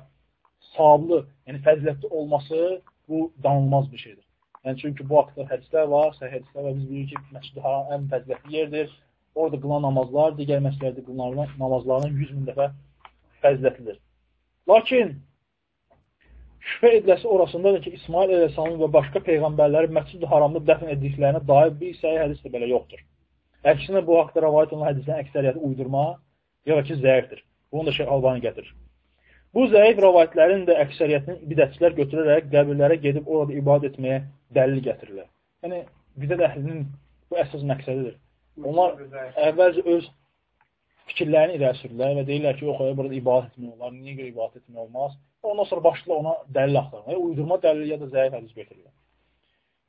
savablı, yəni fəzilətli olması bu danılmaz bir şeydir. Yəni, çünki bu haqda hədislər var, səhih hədislər və biz bilirik ki, Məscid-i Haram ən fəzilətli yerdir. Orada qılan namazlar, digər məsələlərdə qılınan namazların 100 min dəfə fəzilətlidir. Lakin, şübhə ediləsi orasındadır ki, İsmail Ələsəmin və başqa peyğəmbərləri Məscid-i Haramda dəfn etdiklərinə dair bir səhih hədis də belə yoxdur. Əksinə, bu haqda rəvayət olunan hədislərin əksəriyyəti uydurma, ya da ki, zəifdir. Bunu da Şeyh Albani gətirir. Bu zəif rəvayətlərin də əksəriyyətini bidətçilər götürərək qəbirlərə gedib orada ibadət etməyə dəlil gətirirlər. Yəni, bidət əhlinin bu əsas məqsədidir. Onlar əvvəlcə öz fikirlərini irəli sürürlər və deyirlər ki, yox, burada ibadət etmək olar, niyə görə ibadət etmək olmaz? Ondan sonra başlayırlar ona dəlil axtarmaya, uydurma dəlil ya da zəif hədis götürürlər.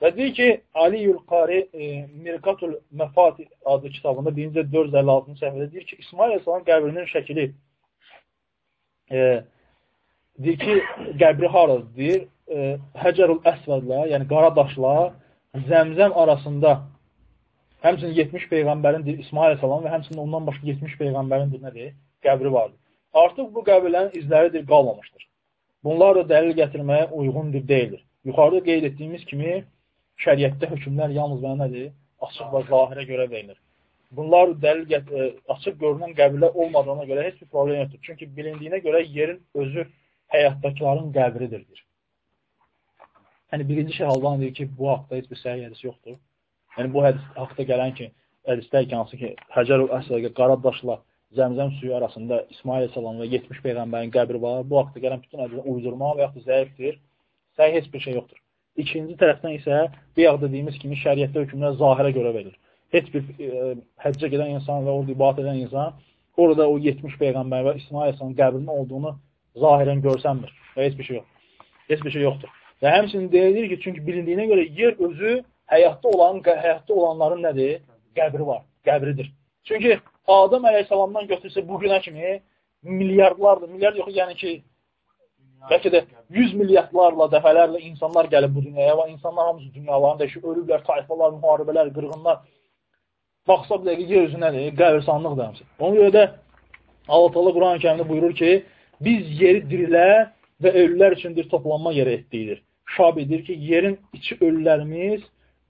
Və deyir ki, Ali Yulqari e, Mirqatul Məfati adlı kitabında 1-ci 456-cı səhvədə deyir ki, İsmail Əsəlan qəbrinin şəkili e, deyir ki, qəbri haradır, deyir, e, Həcərul Əsvədlə, yəni qara daşla zəmzəm arasında həmçinin 70 peyğəmbərin deyir, İsmail Əsəlam və həmçinin ondan başqa 70 peyğəmbərin deyir, nədir? Qəbri vardır. Artıq bu qəbirlərin izləridir, qalmamışdır. Bunlar da dəlil gətirməyə uyğundur, deyildir. Yuxarıda qeyd etdiyimiz kimi şəriətdə hökmlər yalnız və nədir? Açıq və zahirə görə verilir bunlar dəlil e, açıq görünən qəbirlər olmadığına görə heç bir problem yoxdur. Çünki bilindiyinə görə yerin özü həyatdakıların qəbridir. Yəni birinci şey haldan deyir ki, bu haqda heç bir səhih hədis yoxdur. Yəni bu hədis haqda gələn ki, hədislər ki, hansı ki, Həcər əsrə qara daşla Zəmzəm suyu arasında İsmail əleyhissalam və 70 peyğəmbərin qəbri var. Bu haqda gələn bütün hədislər uydurma və yaxud da zəifdir. Səhih heç bir şey yoxdur. İkinci tərəfdən isə bir yağda dediyimiz kimi şəriətdə hökmlər zahirə görə verilir heç bir e, həccə gedən insan və orada ibadət edən insan orada o 70 peyğəmbər və İsmail Əsənin qəbrinin olduğunu zahirən görsənmir və heç bir şey yox. Heç bir şey yoxdur. Və həmçinin deyilir ki, çünki bilindiyinə görə yer özü həyatda olan, həyatda olanların nədir? Qəbri var, qəbridir. Çünki Adam əleyhissalamdan götürsə bu günə kimi milyardlardır, milyard yox, yəni ki, bəlkə də 100 milyardlarla, dəfələrlə insanlar gəlib bu dünyaya və insanlar hamısı dünyalarını dəyişib, ölüblər, tayfalar, müharibələr, qırğınlar, baxsa bir dəqiqə yer üzünədir, qəbirsanlıq da həmsin. Ona görə də Allah Teala Quran-ı Kərimdə buyurur ki, biz yeri dirilər və ölülər üçün bir toplanma yeri etdiyidir. Şab edir ki, yerin içi ölülərimiz,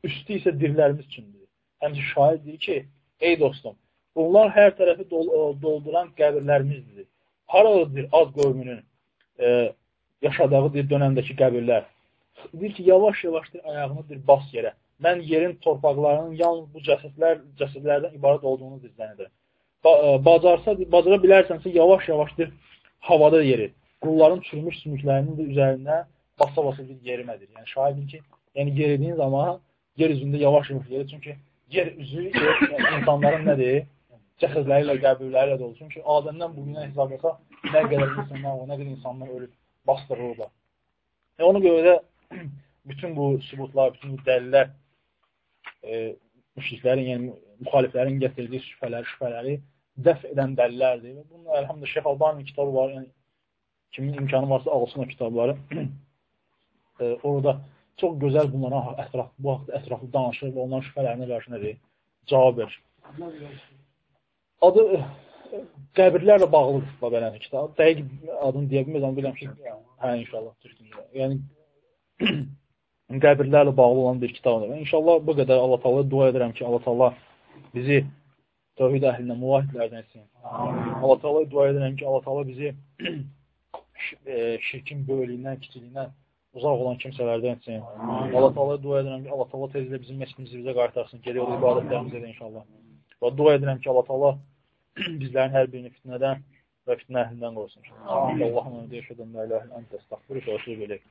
üstü isə dirilərimiz üçündür. Həmçin şahid deyir ki, ey dostum, bunlar hər tərəfi dol dolduran qəbirlərimizdir. Haradadır az qövmünün e, yaşadığı dönəmdəki qəbirlər? Deyir ki, yavaş-yavaş ayağını bir bas yerə mən yerin torpaqlarının yalnız bu cəsədlər, cəsədlərdən ibarət olduğunu dizlənir. Ba e, bacarsa, bacara bilərsənsə, yavaş-yavaşdır havada yeri. Qulların çürümüş sümüklərinin də üzərində basa-basa bir yerimədir. Yəni, şahidim ki, yəni yeridiyin zaman yer üzündə yavaş-yavaş yerir. Çünki yer üzü yəni, insanların nədir? Cəsədləri ilə, qəbirləri ilə dolu. Çünki Adəmdən bugünə hesab etsə, nə qədər insanlar var, nə qədər insanlar ölüb, bastırılırlar. E, ona görə də bütün bu sübutlar, bütün bu dəlillər e, müşriklərin, yəni müxaliflərin gətirdiyi şübhələri, şübhələri dəf edən dəlillərdir. Və bunun əlhamdə Şeyx Albaninin kitabı var. Yəni, kimin imkanı varsa alsın o kitabları. e, orada çox gözəl bunlara ətraf, bu haqda ətraflı danışır və onların şübhələrinə qarşı nədir? Cavab verir. Adı qəbirlərlə bağlıdır Babənin kitabı. Dəqiq adını deyə bilmirəm, bilirəm ki, hə inşallah düzdür. Yəni qəbirlərlə bağlı olan bir kitabdır. İnşallah bu qədər Allah Taala dua edirəm ki, Allah Taala bizi tövhid əhlindən, muvahhidlərdən etsin. Allah Taala dua edirəm ki, Allah Taala bizi şirkin böyüklüyündən, kiçiliyindən uzaq olan kimsələrdən etsin. Allah Taala dua edirəm ki, Allah Taala tezlə bizim məscidimizi bizə qaytarsın, geri yol ibadətlərimizi edə inşallah. Və dua edirəm ki, Allah Taala bizlərin hər birini fitnədən və fitnə əhlindən qorusun. Allahumma əşhədu an la ilaha illə əntə əstəğfiruka və etûbü ileyk.